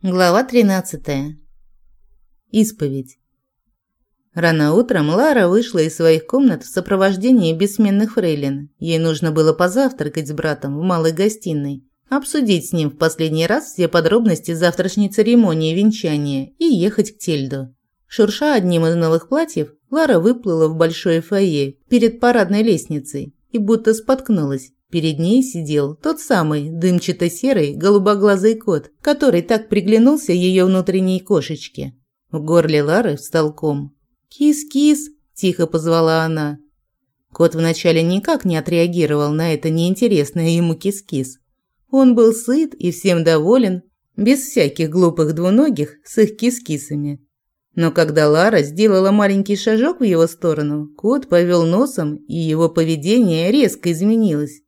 Глава 13. Исповедь. Рано утром Лара вышла из своих комнат в сопровождении бессменных фрейлин. Ей нужно было позавтракать с братом в малой гостиной, обсудить с ним в последний раз все подробности завтрашней церемонии венчания и ехать к Тельду. Шурша одним из новых платьев, Лара выплыла в большое фойе перед парадной лестницей и будто споткнулась. Перед ней сидел тот самый дымчато-серый голубоглазый кот, который так приглянулся ее внутренней кошечке. В горле Лары встал ком. «Кис-кис!» – тихо позвала она. Кот вначале никак не отреагировал на это неинтересное ему кис-кис. Он был сыт и всем доволен, без всяких глупых двуногих с их кис-кисами. Но когда Лара сделала маленький шажок в его сторону, кот повел носом, и его поведение резко изменилось.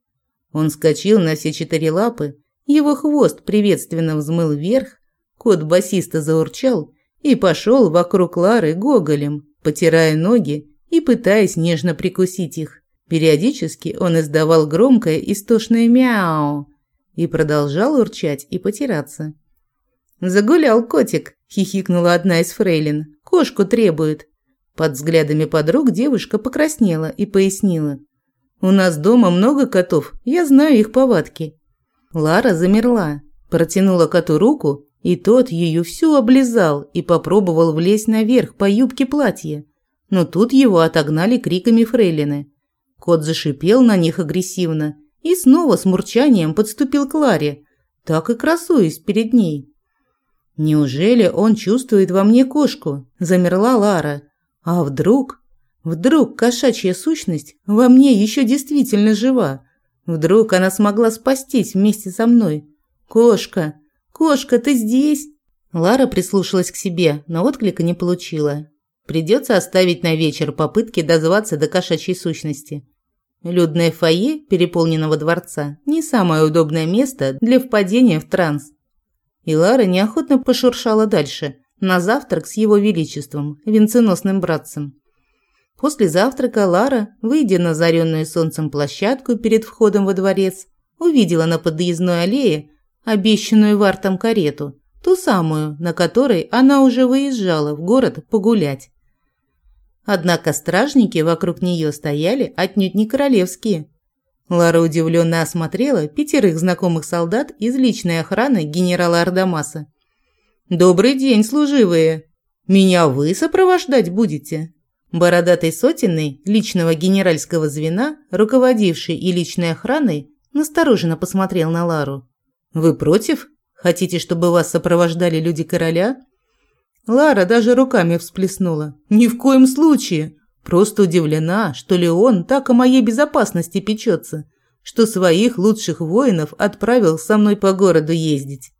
Он скочил на все четыре лапы, его хвост приветственно взмыл вверх, кот басиста заурчал и пошел вокруг Лары гоголем, потирая ноги и пытаясь нежно прикусить их. Периодически он издавал громкое истошное мяу и продолжал урчать и потираться. «Загулял котик», – хихикнула одна из фрейлин. «Кошку требует». Под взглядами подруг девушка покраснела и пояснила. У нас дома много котов, я знаю их повадки». Лара замерла, протянула коту руку, и тот ее всю облизал и попробовал влезть наверх по юбке платья. Но тут его отогнали криками фрейлины. Кот зашипел на них агрессивно и снова с мурчанием подступил к Ларе, так и красуясь перед ней. «Неужели он чувствует во мне кошку?» – замерла Лара. «А вдруг?» Вдруг кошачья сущность во мне еще действительно жива. Вдруг она смогла спастись вместе со мной. «Кошка! Кошка, ты здесь?» Лара прислушалась к себе, но отклика не получила. Придется оставить на вечер попытки дозваться до кошачьей сущности. Людное фойе переполненного дворца – не самое удобное место для впадения в транс. И Лара неохотно пошуршала дальше, на завтрак с его величеством, венценосным братцем. После завтрака Лара, выйдя на заренную солнцем площадку перед входом во дворец, увидела на подъездной аллее обещанную Вартом карету, ту самую, на которой она уже выезжала в город погулять. Однако стражники вокруг нее стояли отнюдь не королевские. Лара удивленно осмотрела пятерых знакомых солдат из личной охраны генерала Ардамаса. «Добрый день, служивые! Меня вы сопровождать будете?» Бородатый сотенный личного генеральского звена, руководивший и личной охраной, настороженно посмотрел на Лару. «Вы против? Хотите, чтобы вас сопровождали люди короля?» Лара даже руками всплеснула. «Ни в коем случае! Просто удивлена, что Леон так о моей безопасности печется, что своих лучших воинов отправил со мной по городу ездить.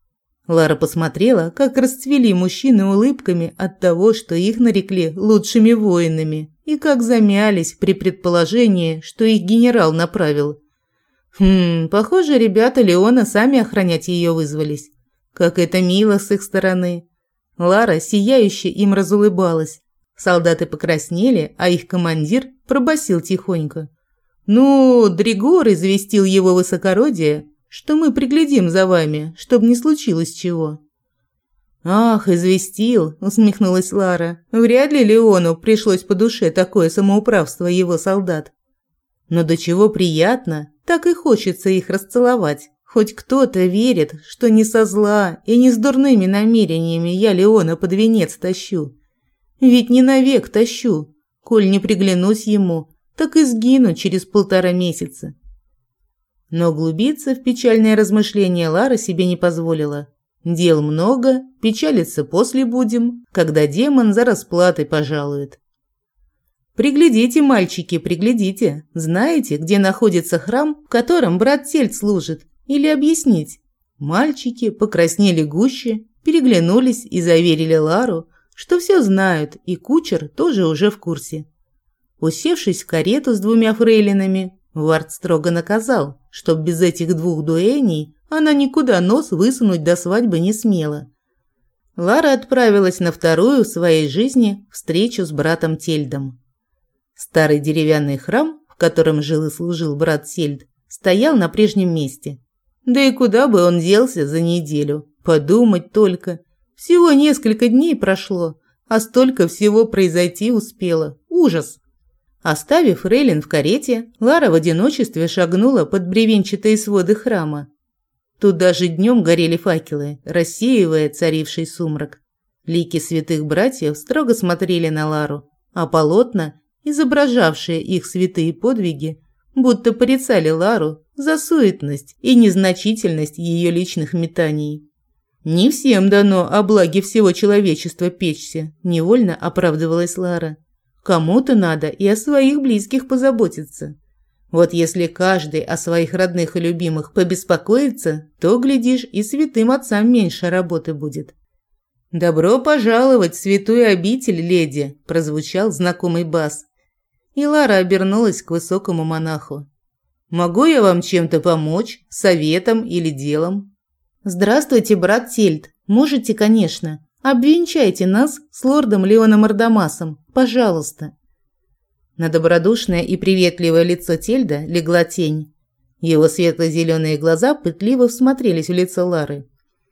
Лара посмотрела, как расцвели мужчины улыбками от того, что их нарекли лучшими воинами, и как замялись при предположении, что их генерал направил. Хм, похоже, ребята Леона сами охранять ее вызвались. Как это мило с их стороны. Лара сияюще им разулыбалась. Солдаты покраснели, а их командир пробасил тихонько. «Ну, Дригор известил его высокородие, что мы приглядим за вами, чтобы не случилось чего». «Ах, известил», – усмехнулась Лара. «Вряд ли Леону пришлось по душе такое самоуправство его солдат. Но до чего приятно, так и хочется их расцеловать. Хоть кто-то верит, что не со зла и не с дурными намерениями я Леона под венец тащу. Ведь не навек тащу. Коль не приглянусь ему, так и сгину через полтора месяца. Но углубиться в печальное размышление Лара себе не позволила. Дел много, печалиться после будем, когда демон за расплатой пожалует. Приглядите, мальчики, приглядите. Знаете, где находится храм, в котором брат Тельт служит? Или объяснить? Мальчики покраснели гуще, переглянулись и заверили Лару, что все знают, и кучер тоже уже в курсе. Усевшись в карету с двумя фрейлинами, Вард строго наказал, чтоб без этих двух дуэней она никуда нос высунуть до свадьбы не смела. Лара отправилась на вторую в своей жизни встречу с братом Тельдом. Старый деревянный храм, в котором жил и служил брат Сельд, стоял на прежнем месте. Да и куда бы он делся за неделю? Подумать только. Всего несколько дней прошло, а столько всего произойти успело. Ужас. Оставив Рейлин в карете, Лара в одиночестве шагнула под бревенчатые своды храма. Тут даже днем горели факелы, рассеивая царивший сумрак. Лики святых братьев строго смотрели на Лару, а полотна, изображавшие их святые подвиги, будто порицали Лару за суетность и незначительность ее личных метаний. «Не всем дано о благе всего человечества печься», – невольно оправдывалась Лара. «Кому-то надо и о своих близких позаботиться. Вот если каждый о своих родных и любимых побеспокоится, то, глядишь, и святым отцам меньше работы будет. «Добро пожаловать в святую обитель, леди!» – прозвучал знакомый бас. И Лара обернулась к высокому монаху. «Могу я вам чем-то помочь? Советом или делом?» «Здравствуйте, брат Тельт. Можете, конечно. Обвенчайте нас с лордом Леоном Ардамасом. Пожалуйста». На добродушное и приветливое лицо Тельда легла тень. Его светло-зеленые глаза пытливо всмотрелись в лицо Лары.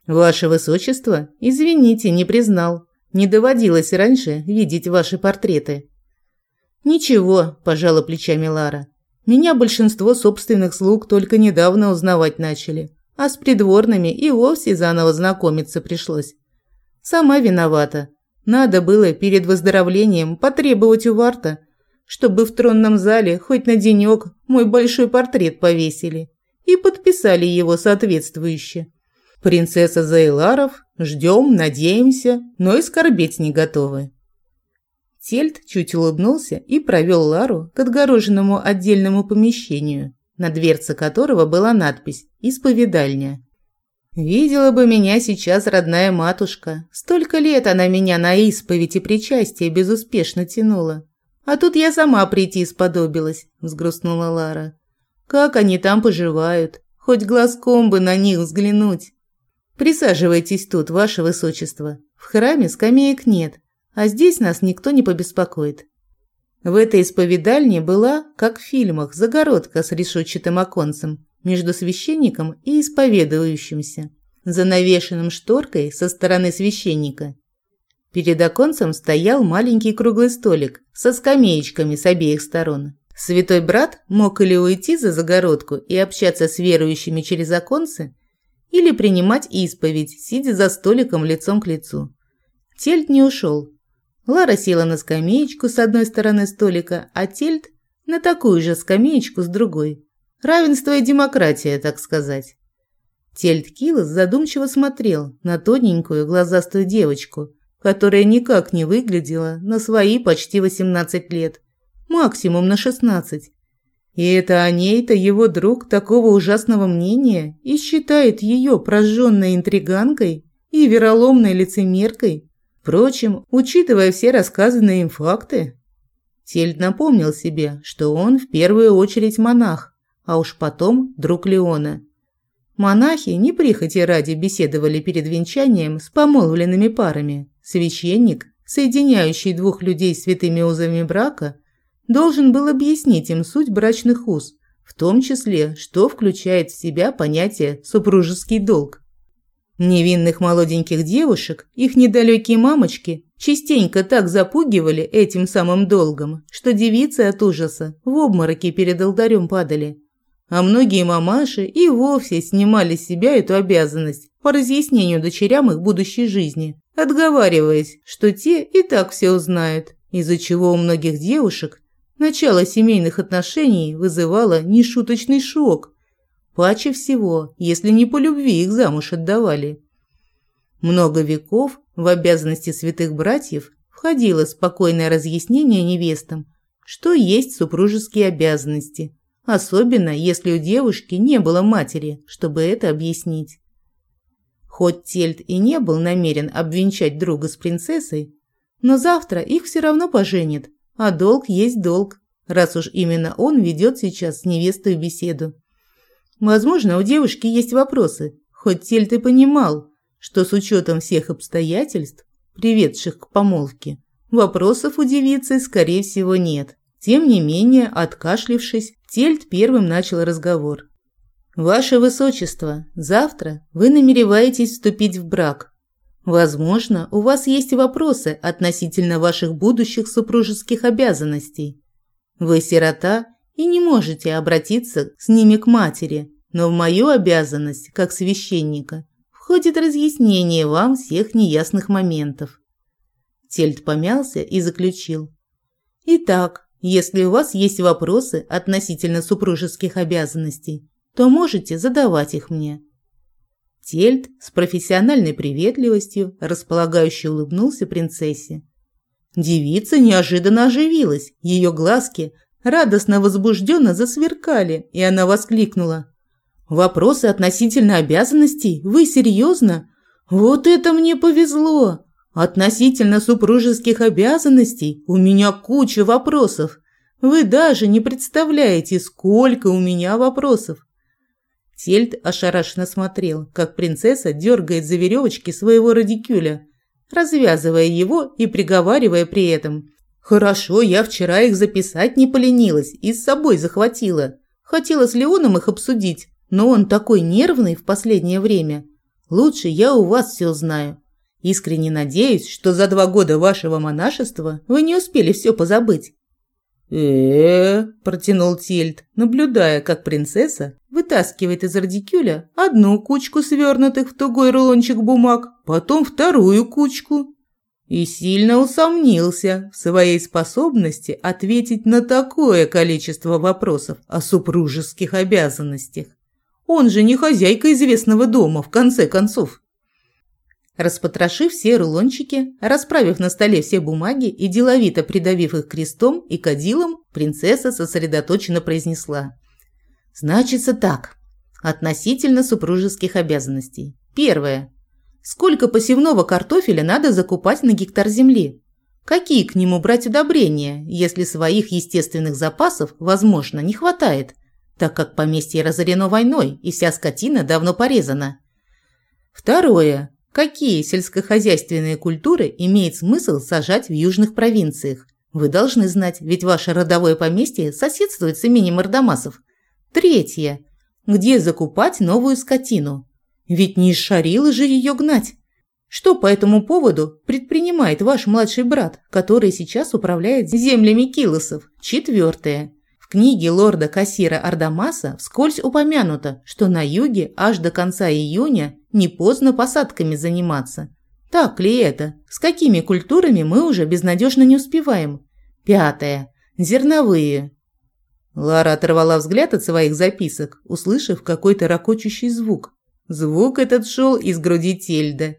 «Ваше Высочество, извините, не признал. Не доводилось раньше видеть ваши портреты». «Ничего», – пожала плечами Лара. «Меня большинство собственных слуг только недавно узнавать начали, а с придворными и вовсе заново знакомиться пришлось. Сама виновата. Надо было перед выздоровлением потребовать у Варта – чтобы в тронном зале хоть на денек мой большой портрет повесили и подписали его соответствующе. Принцесса Зайларов, ждем, надеемся, но и скорбеть не готовы. Тельт чуть улыбнулся и провел Лару к отгороженному отдельному помещению, на дверце которого была надпись «Исповедальня». «Видела бы меня сейчас родная матушка. Столько лет она меня на исповедь и причастие безуспешно тянула. А тут я сама прийти сподобилась, взгрустнула Лара. Как они там поживают? Хоть глазком бы на них взглянуть. Присаживайтесь тут, ваше высочество. В храме скамеек нет, а здесь нас никто не побеспокоит. В этой исповедальне была, как в фильмах, загородка с решетчатым оконцем между священником и исповедующимся, занавешенным шторкой со стороны священника Перед оконцем стоял маленький круглый столик со скамеечками с обеих сторон. Святой брат мог или уйти за загородку и общаться с верующими через оконцы, или принимать исповедь, сидя за столиком лицом к лицу. Тельт не ушел. Лара села на скамеечку с одной стороны столика, а Тельт – на такую же скамеечку с другой. Равенство и демократия, так сказать. Тельт Килос задумчиво смотрел на тоненькую глазастую девочку – которая никак не выглядела на свои почти 18 лет, максимум на 16. И это о ней-то его друг такого ужасного мнения и считает ее прожженной интриганкой и вероломной лицемеркой. Впрочем, учитывая все рассказанные им факты, Тельд напомнил себе, что он в первую очередь монах, а уж потом друг Леона. Монахи не прихоти ради беседовали перед венчанием с помолвленными парами. Священник, соединяющий двух людей святыми узами брака, должен был объяснить им суть брачных уз, в том числе, что включает в себя понятие «супружеский долг». Невинных молоденьких девушек, их недалекие мамочки, частенько так запугивали этим самым долгом, что девицы от ужаса в обмороки перед алтарем падали. А многие мамаши и вовсе снимали с себя эту обязанность по разъяснению дочерям их будущей жизни, отговариваясь, что те и так все узнают, из-за чего у многих девушек начало семейных отношений вызывало нешуточный шок. Паче всего, если не по любви их замуж отдавали. Много веков в обязанности святых братьев входило спокойное разъяснение невестам, что есть супружеские обязанности, особенно если у девушки не было матери, чтобы это объяснить. Хоть Тельт и не был намерен обвенчать друга с принцессой, но завтра их все равно поженят, а долг есть долг, раз уж именно он ведет сейчас с невестой беседу. Возможно, у девушки есть вопросы, хоть Тельт и понимал, что с учетом всех обстоятельств, приведших к помолвке, вопросов у девицы, скорее всего, нет. Тем не менее, откашлившись, Тельт первым начал разговор. Ваше Высочество, завтра вы намереваетесь вступить в брак. Возможно, у вас есть вопросы относительно ваших будущих супружеских обязанностей. Вы сирота и не можете обратиться с ними к матери, но в мою обязанность, как священника, входит разъяснение вам всех неясных моментов. Тельт помялся и заключил. Итак, если у вас есть вопросы относительно супружеских обязанностей, то можете задавать их мне. Тельт с профессиональной приветливостью располагающе улыбнулся принцессе. Девица неожиданно оживилась, ее глазки радостно возбужденно засверкали, и она воскликнула. «Вопросы относительно обязанностей? Вы серьезно? Вот это мне повезло! Относительно супружеских обязанностей у меня куча вопросов. Вы даже не представляете, сколько у меня вопросов. Тельт ошарашенно смотрел, как принцесса дергает за веревочки своего радикюля, развязывая его и приговаривая при этом. «Хорошо, я вчера их записать не поленилась и с собой захватила. Хотела с Леоном их обсудить, но он такой нервный в последнее время. Лучше я у вас все знаю. Искренне надеюсь, что за два года вашего монашества вы не успели все позабыть э протянул Тильд, наблюдая, как принцесса вытаскивает из радикюля одну кучку свернутых в тугой рулончик бумаг, потом вторую кучку. И сильно усомнился в своей способности ответить на такое количество вопросов о супружеских обязанностях. Он же не хозяйка известного дома, в конце концов. Распотрошив все рулончики, расправив на столе все бумаги и деловито придавив их крестом и кадилом, принцесса сосредоточенно произнесла. «Значится так. Относительно супружеских обязанностей. Первое. Сколько посевного картофеля надо закупать на гектар земли? Какие к нему брать удобрения, если своих естественных запасов, возможно, не хватает, так как поместье разорено войной и вся скотина давно порезана? Второе. Какие сельскохозяйственные культуры имеет смысл сажать в южных провинциях? Вы должны знать, ведь ваше родовое поместье соседствует с именем Ардамасов. Третье. Где закупать новую скотину? Ведь не из Шарилы же ее гнать. Что по этому поводу предпринимает ваш младший брат, который сейчас управляет землями Килосов? Четвертое. Книге лорда Кассира Ардамаса вскользь упомянуто, что на юге аж до конца июня не поздно посадками заниматься. Так ли это? С какими культурами мы уже безнадежно не успеваем? Пятое. Зерновые. Лара оторвала взгляд от своих записок, услышав какой-то ракочущий звук. Звук этот шел из груди Тельда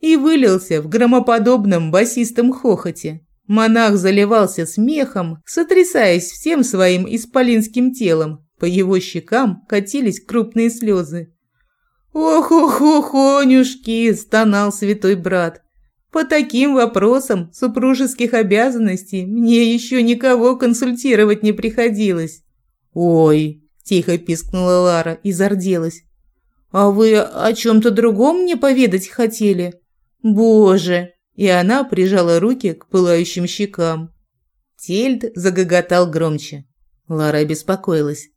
и вылился в громоподобном басистом хохоте. Монах заливался смехом, сотрясаясь всем своим исполинским телом. По его щекам катились крупные слезы. «Ох-ох-охонюшки!» – стонал святой брат. «По таким вопросам супружеских обязанностей мне еще никого консультировать не приходилось». «Ой!» – тихо пискнула Лара и зарделась. «А вы о чем-то другом мне поведать хотели?» «Боже!» И она прижала руки к пылающим щекам. Тельд загоготал громче. Лара беспокоилась.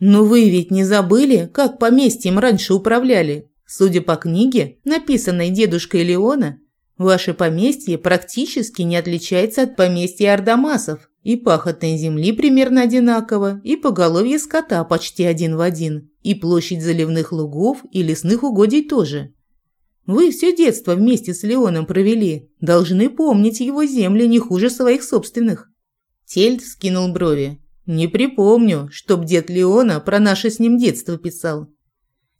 «Но вы ведь не забыли, как поместьем раньше управляли? Судя по книге, написанной дедушкой Леона, ваше поместье практически не отличается от поместья Ардамасов. И пахотной земли примерно одинаково, и поголовье скота почти один в один, и площадь заливных лугов и лесных угодий тоже. Вы все детство вместе с Леоном провели. Должны помнить его земли не хуже своих собственных». Тельт скинул брови. «Не припомню, чтоб дед Леона про наше с ним детство писал».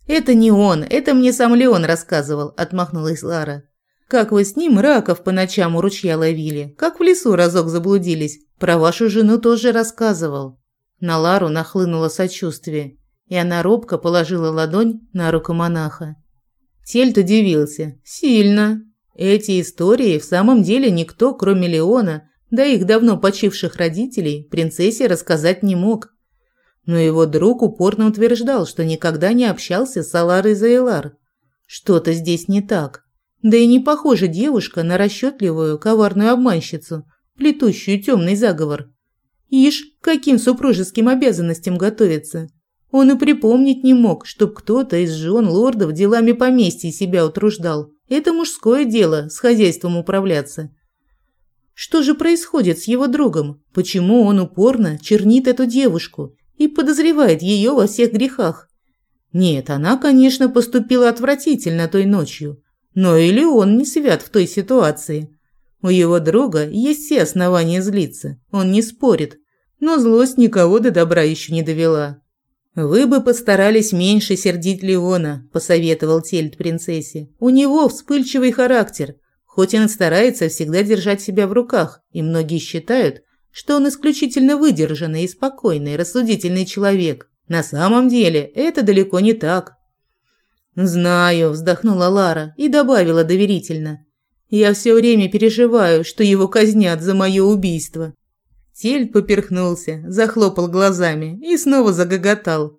«Это не он, это мне сам Леон рассказывал», – отмахнулась Лара. «Как вы с ним раков по ночам у ручья ловили, как в лесу разок заблудились. Про вашу жену тоже рассказывал». На Лару нахлынуло сочувствие, и она робко положила ладонь на руку монаха. Тельт удивился. Сильно. Эти истории в самом деле никто, кроме Леона, да их давно почивших родителей, принцессе рассказать не мог. Но его друг упорно утверждал, что никогда не общался с Аларой Зайлар. Что-то здесь не так. Да и не похожа девушка на расчетливую, коварную обманщицу, плетущую темный заговор. Ишь, каким супружеским обязанностям готовится. Он и припомнить не мог, чтоб кто-то из жен лордов делами поместья себя утруждал. Это мужское дело с хозяйством управляться. Что же происходит с его другом? Почему он упорно чернит эту девушку и подозревает ее во всех грехах? Нет, она, конечно, поступила отвратительно той ночью. Но или он не свят в той ситуации. У его друга есть все основания злиться, он не спорит. Но злость никого до добра еще не довела. «Вы бы постарались меньше сердить Леона», – посоветовал Тельт принцессе. «У него вспыльчивый характер, хоть он старается всегда держать себя в руках, и многие считают, что он исключительно выдержанный и спокойный, рассудительный человек. На самом деле это далеко не так». «Знаю», – вздохнула Лара и добавила доверительно. «Я все время переживаю, что его казнят за мое убийство. Тель поперхнулся, захлопал глазами и снова загоготал.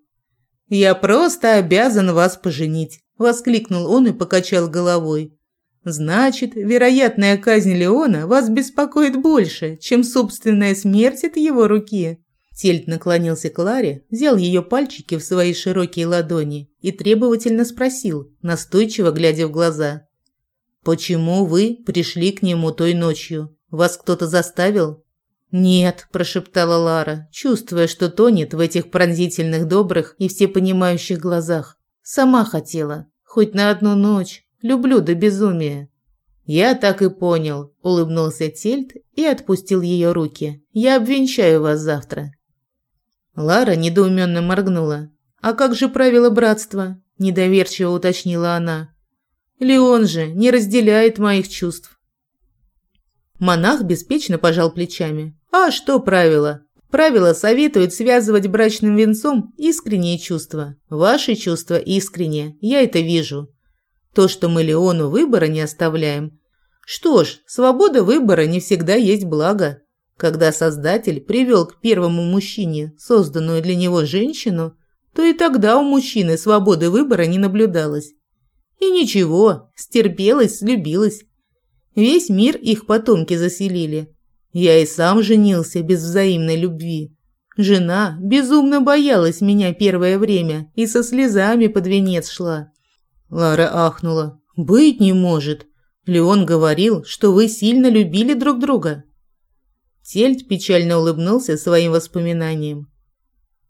«Я просто обязан вас поженить», – воскликнул он и покачал головой. «Значит, вероятная казнь Леона вас беспокоит больше, чем собственная смерть от его руки». Тельт наклонился к Ларе, взял ее пальчики в свои широкие ладони и требовательно спросил, настойчиво глядя в глаза. «Почему вы пришли к нему той ночью? Вас кто-то заставил?» «Нет», – прошептала Лара, чувствуя, что тонет в этих пронзительных, добрых и всепонимающих глазах. «Сама хотела. Хоть на одну ночь. Люблю до безумия». «Я так и понял», – улыбнулся Тельт и отпустил ее руки. «Я обвенчаю вас завтра». Лара недоуменно моргнула. «А как же правила братства?» – недоверчиво уточнила она. «Леон же не разделяет моих чувств». Монах беспечно пожал плечами. А что правило? Правило советует связывать брачным венцом искренние чувства. Ваши чувства искренние, я это вижу. То, что мы Леону выбора не оставляем. Что ж, свобода выбора не всегда есть благо. Когда Создатель привел к первому мужчине созданную для него женщину, то и тогда у мужчины свободы выбора не наблюдалось. И ничего, стерпелась, слюбилась. Весь мир их потомки заселили. Я и сам женился без взаимной любви. Жена безумно боялась меня первое время и со слезами под венец шла. Лара ахнула. «Быть не может. Леон говорил, что вы сильно любили друг друга». Тельт печально улыбнулся своим воспоминаниям.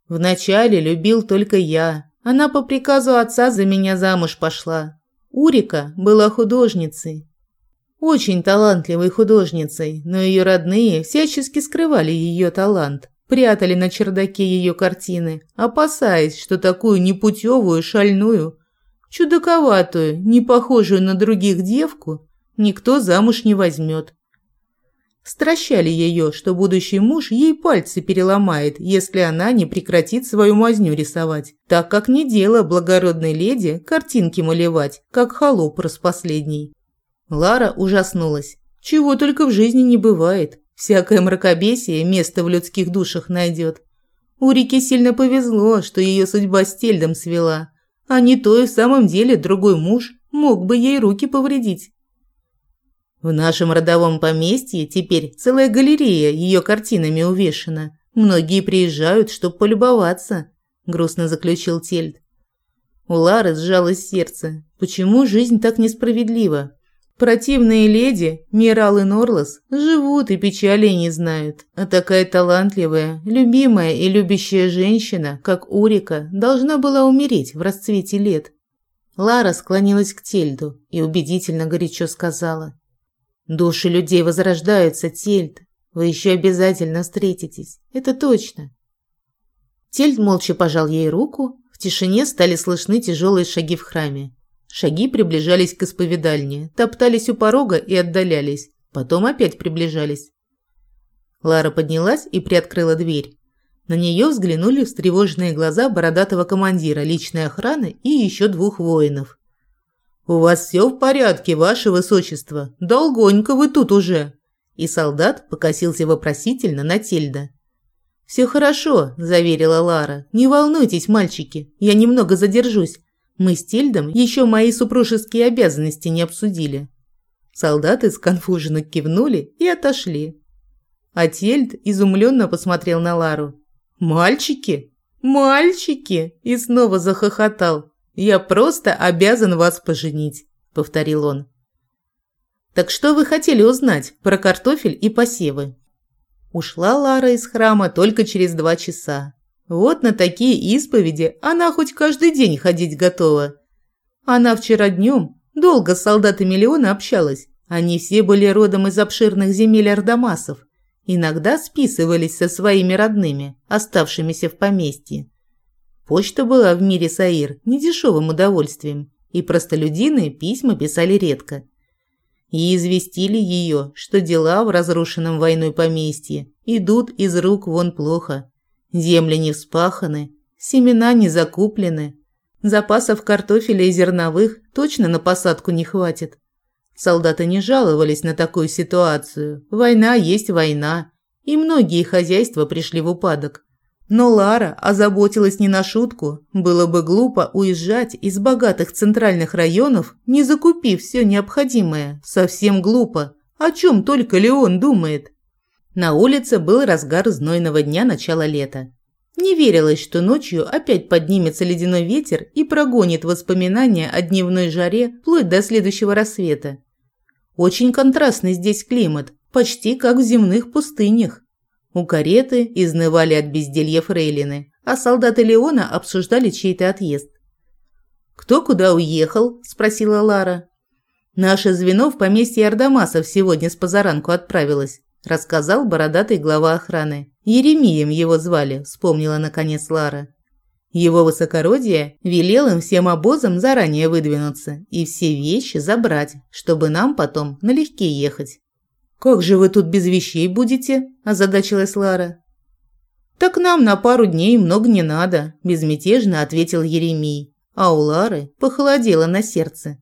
«Вначале любил только я. Она по приказу отца за меня замуж пошла. Урика была художницей. Очень талантливой художницей, но ее родные всячески скрывали ее талант, прятали на чердаке ее картины, опасаясь, что такую непутевую, шальную, чудаковатую, не похожую на других девку никто замуж не возьмет. Стращали ее, что будущий муж ей пальцы переломает, если она не прекратит свою мазню рисовать, так как не дело благородной леди картинки малевать, как холоп распоследний. Лара ужаснулась. Чего только в жизни не бывает. Всякое мракобесие место в людских душах найдет. Урике сильно повезло, что ее судьба с Тельдом свела, а не то и в самом деле другой муж мог бы ей руки повредить. В нашем родовом поместье теперь целая галерея ее картинами увешана. Многие приезжают, чтобы полюбоваться, грустно заключил Тельд. У Лары сжалось сердце. Почему жизнь так несправедлива? Противные леди, Мирал и Норлос, живут и печали не знают, а такая талантливая, любимая и любящая женщина, как Урика, должна была умереть в расцвете лет. Лара склонилась к Тельду и убедительно горячо сказала. «Души людей возрождаются, Тельд. Вы еще обязательно встретитесь. Это точно». Тельд молча пожал ей руку. В тишине стали слышны тяжелые шаги в храме. Шаги приближались к исповедальне, топтались у порога и отдалялись, потом опять приближались. Лара поднялась и приоткрыла дверь. На нее взглянули встревоженные глаза бородатого командира личной охраны и еще двух воинов. «У вас все в порядке, ваше высочество? Долгонько вы тут уже!» И солдат покосился вопросительно на Тельда. «Все хорошо», – заверила Лара. «Не волнуйтесь, мальчики, я немного задержусь. Мы с Тильдом еще мои супружеские обязанности не обсудили. Солдаты сконфуженно кивнули и отошли. А Тельд изумленно посмотрел на Лару. «Мальчики? «Мальчики!» – и снова захохотал. «Я просто обязан вас поженить», – повторил он. «Так что вы хотели узнать про картофель и посевы?» Ушла Лара из храма только через два часа. Вот на такие исповеди она хоть каждый день ходить готова. Она вчера днем долго с солдатами Леона общалась. Они все были родом из обширных земель Ардамасов. Иногда списывались со своими родными, оставшимися в поместье. Почта была в мире Саир недешевым удовольствием, и простолюдины письма писали редко. И известили ее, что дела в разрушенном войной поместье идут из рук вон плохо. Земли не вспаханы, семена не закуплены, запасов картофеля и зерновых точно на посадку не хватит. Солдаты не жаловались на такую ситуацию. Война есть война, и многие хозяйства пришли в упадок. Но Лара озаботилась не на шутку. Было бы глупо уезжать из богатых центральных районов, не закупив все необходимое. Совсем глупо. О чем только Леон думает. На улице был разгар знойного дня начала лета. Не верилось, что ночью опять поднимется ледяной ветер и прогонит воспоминания о дневной жаре вплоть до следующего рассвета. Очень контрастный здесь климат, почти как в земных пустынях. У кареты изнывали от безделья фрейлины, а солдаты Леона обсуждали чей-то отъезд. «Кто куда уехал?» – спросила Лара. «Наше звено в поместье Ардамасов сегодня с позаранку отправилось», – рассказал бородатый глава охраны. «Еремием его звали», – вспомнила наконец Лара. Его высокородие велел им всем обозам заранее выдвинуться и все вещи забрать, чтобы нам потом налегке ехать. «Как же вы тут без вещей будете?» – озадачилась Лара. «Так нам на пару дней много не надо», – безмятежно ответил Еремий, а у Лары похолодело на сердце.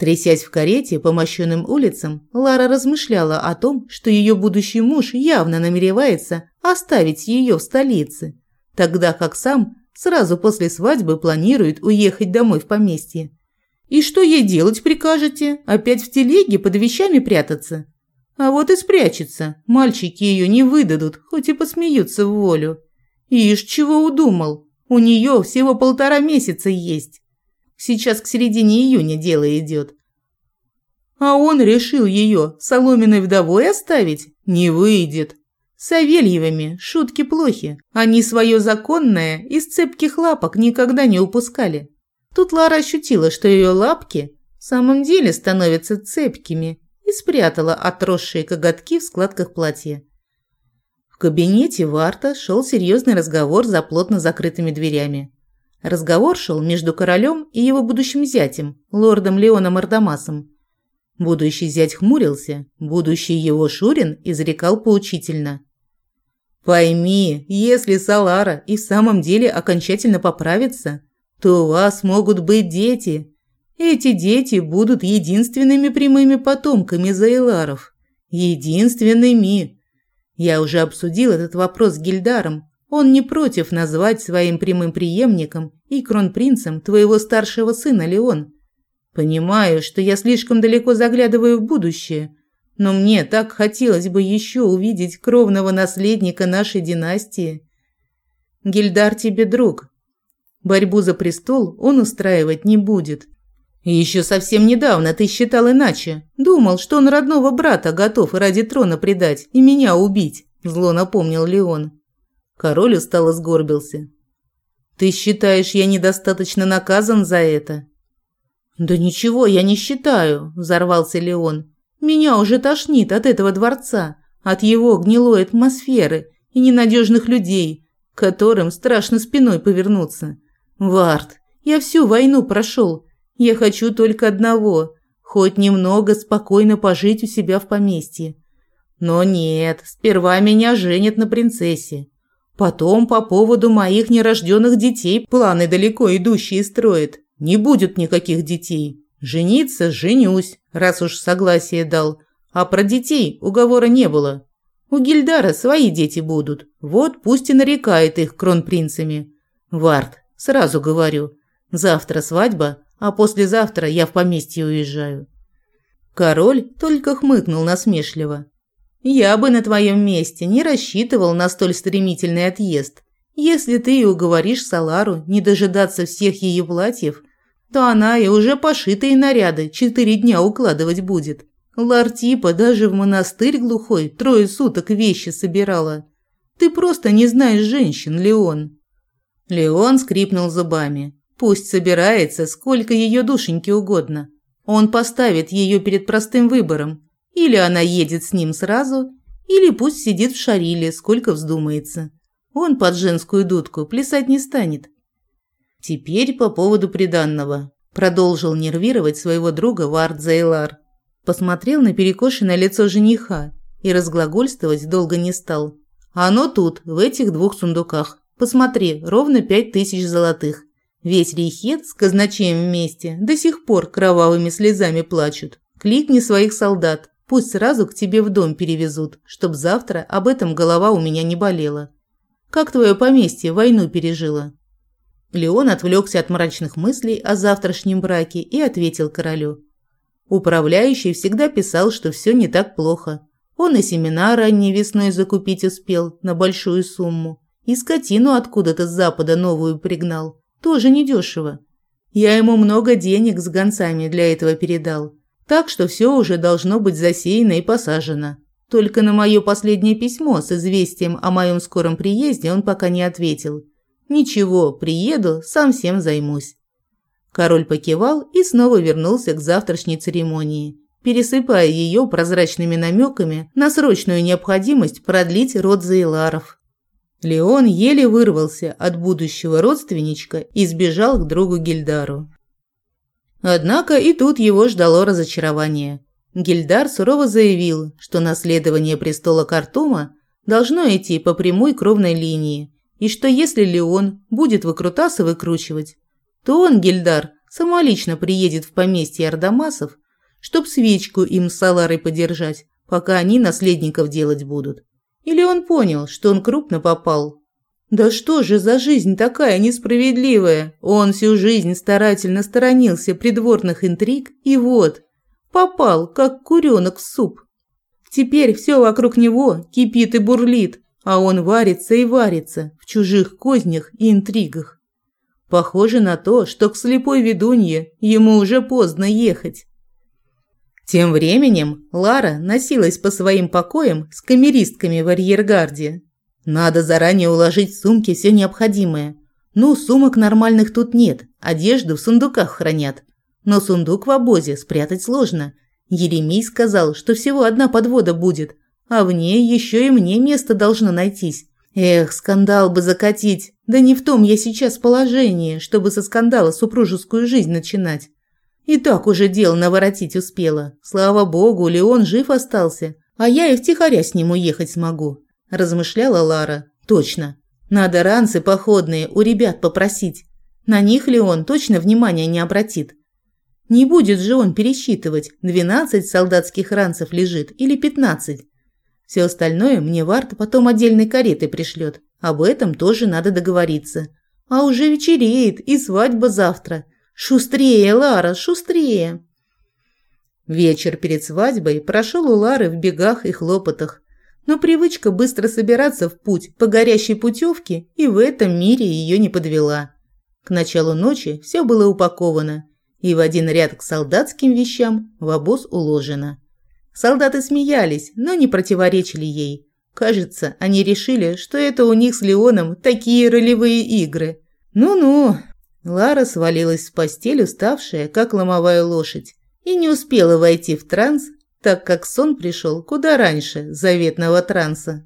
Трясясь в карете по мощенным улицам, Лара размышляла о том, что ее будущий муж явно намеревается оставить ее в столице, тогда как сам Сразу после свадьбы планирует уехать домой в поместье. И что ей делать прикажете? Опять в телеге под вещами прятаться? А вот и спрячется. Мальчики ее не выдадут, хоть и посмеются в волю. Ишь, чего удумал? У нее всего полтора месяца есть. Сейчас к середине июня дело идет. А он решил ее соломенной вдовой оставить? Не выйдет. Савельевыми шутки плохи. Они свое законное из цепких лапок никогда не упускали. Тут Лара ощутила, что ее лапки в самом деле становятся цепкими и спрятала отросшие коготки в складках платья. В кабинете Варта шел серьезный разговор за плотно закрытыми дверями. Разговор шел между королем и его будущим зятем, лордом Леоном Ардамасом. Будущий зять хмурился, будущий его Шурин изрекал поучительно. Пойми, если Салара и в самом деле окончательно поправится, то у вас могут быть дети. Эти дети будут единственными прямыми потомками Зайларов. Единственными. Я уже обсудил этот вопрос с Гильдаром. Он не против назвать своим прямым преемником и кронпринцем твоего старшего сына Леон. Понимаю, что я слишком далеко заглядываю в будущее, но мне так хотелось бы еще увидеть кровного наследника нашей династии. Гильдар тебе друг. Борьбу за престол он устраивать не будет. Еще совсем недавно ты считал иначе. Думал, что он родного брата готов ради трона предать и меня убить, зло напомнил Леон. Король устало сгорбился. Ты считаешь, я недостаточно наказан за это? Да ничего я не считаю, взорвался Леон. Меня уже тошнит от этого дворца, от его гнилой атмосферы и ненадежных людей, которым страшно спиной повернуться. Вард, я всю войну прошел. Я хочу только одного – хоть немного спокойно пожить у себя в поместье. Но нет, сперва меня женят на принцессе. Потом по поводу моих нерожденных детей планы далеко идущие строят. Не будет никаких детей. Жениться – женюсь раз уж согласие дал. А про детей уговора не было. У Гильдара свои дети будут. Вот пусть и нарекает их кронпринцами. Вард, сразу говорю, завтра свадьба, а послезавтра я в поместье уезжаю. Король только хмыкнул насмешливо. Я бы на твоем месте не рассчитывал на столь стремительный отъезд. Если ты и уговоришь Салару не дожидаться всех ее платьев, то она и уже пошитые наряды четыре дня укладывать будет. Лартипа даже в монастырь глухой трое суток вещи собирала. Ты просто не знаешь женщин, Леон». Леон скрипнул зубами. Пусть собирается, сколько ее душеньки угодно. Он поставит ее перед простым выбором. Или она едет с ним сразу, или пусть сидит в шариле, сколько вздумается. Он под женскую дудку плясать не станет. Теперь по поводу приданного. Продолжил нервировать своего друга Вард Зейлар. Посмотрел на перекошенное лицо жениха и разглагольствовать долго не стал. Оно тут, в этих двух сундуках. Посмотри, ровно пять тысяч золотых. Весь рейхет с казначеем вместе до сих пор кровавыми слезами плачут. Кликни своих солдат, пусть сразу к тебе в дом перевезут, чтоб завтра об этом голова у меня не болела. Как твое поместье войну пережило?» Леон отвлекся от мрачных мыслей о завтрашнем браке и ответил королю. Управляющий всегда писал, что все не так плохо. Он и семена ранней весной закупить успел на большую сумму, и скотину откуда-то с запада новую пригнал. Тоже недешево. Я ему много денег с гонцами для этого передал. Так что все уже должно быть засеяно и посажено. Только на мое последнее письмо с известием о моем скором приезде он пока не ответил. Ничего, приеду, сам всем займусь. Король покивал и снова вернулся к завтрашней церемонии, пересыпая ее прозрачными намеками на срочную необходимость продлить род Заиларов. Леон еле вырвался от будущего родственничка и сбежал к другу Гильдару. Однако и тут его ждало разочарование. Гильдар сурово заявил, что наследование престола Картума должно идти по прямой кровной линии, и что если Леон будет выкрутасы выкручивать, то он, Гильдар, самолично приедет в поместье Ардамасов, чтоб свечку им с Саларой подержать, пока они наследников делать будут. Или он понял, что он крупно попал? Да что же за жизнь такая несправедливая? Он всю жизнь старательно сторонился придворных интриг, и вот, попал, как куренок в суп. Теперь все вокруг него кипит и бурлит, а он варится и варится в чужих кознях и интригах. Похоже на то, что к слепой ведунье ему уже поздно ехать. Тем временем Лара носилась по своим покоям с камеристками в арьергарде. Надо заранее уложить в сумки все необходимое. Ну, сумок нормальных тут нет, одежду в сундуках хранят. Но сундук в обозе спрятать сложно. Еремей сказал, что всего одна подвода будет, а в ней еще и мне место должно найтись. Эх, скандал бы закатить. Да не в том я сейчас положении, чтобы со скандала супружескую жизнь начинать. И так уже дел наворотить успела. Слава богу, Леон жив остался, а я и втихаря с ним уехать смогу. Размышляла Лара. Точно. Надо ранцы походные у ребят попросить. На них Леон точно внимания не обратит. Не будет же он пересчитывать, 12 солдатских ранцев лежит или 15. Все остальное мне Варт потом отдельной каретой пришлет. Об этом тоже надо договориться. А уже вечереет и свадьба завтра. Шустрее, Лара, шустрее. Вечер перед свадьбой прошел у Лары в бегах и хлопотах. Но привычка быстро собираться в путь по горящей путевке и в этом мире ее не подвела. К началу ночи все было упаковано, и в один ряд к солдатским вещам в обоз уложено. Солдаты смеялись, но не противоречили ей. Кажется, они решили, что это у них с Леоном такие ролевые игры. Ну-ну, Лара свалилась в постель, уставшая, как ломовая лошадь, и не успела войти в транс, так как сон пришел куда раньше заветного транса.